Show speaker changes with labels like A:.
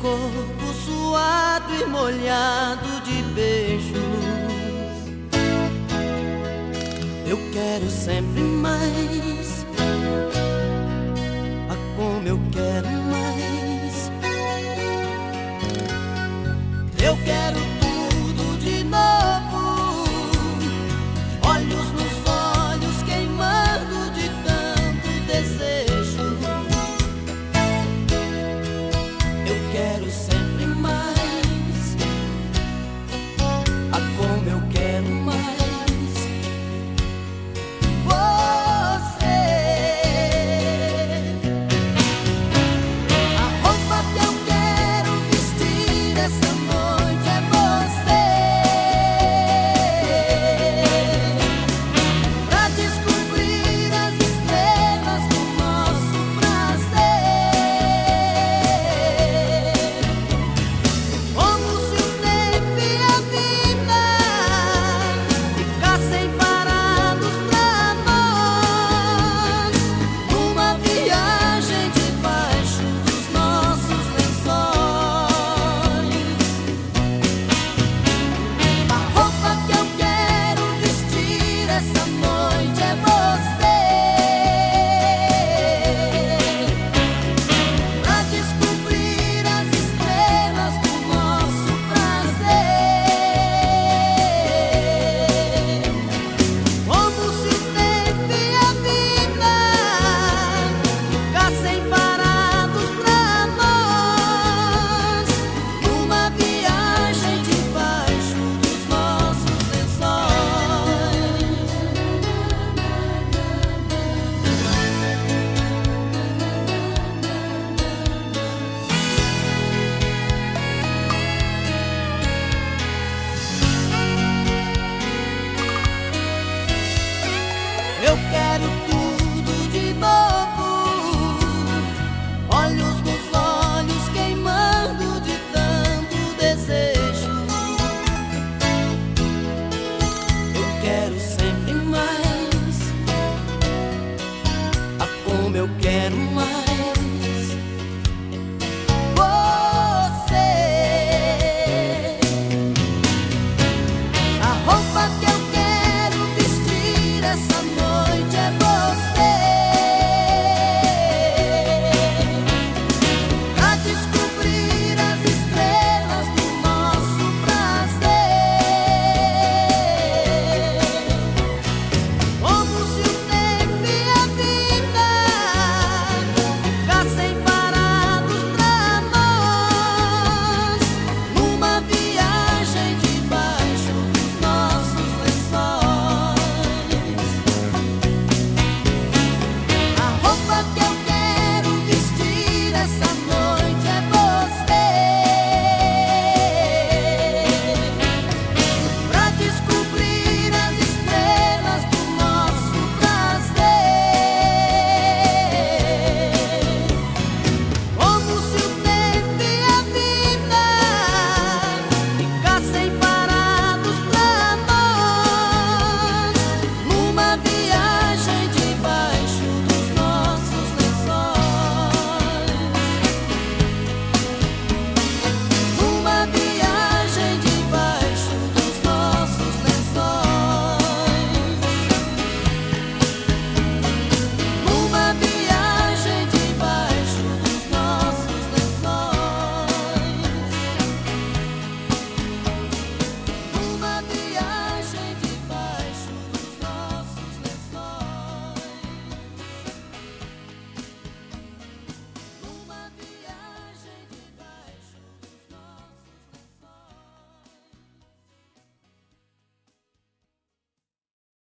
A: corpo suado e molhado de beijos. Eu quero sempre mais. Ah, como eu quero mais. Eu quero eu quero mais.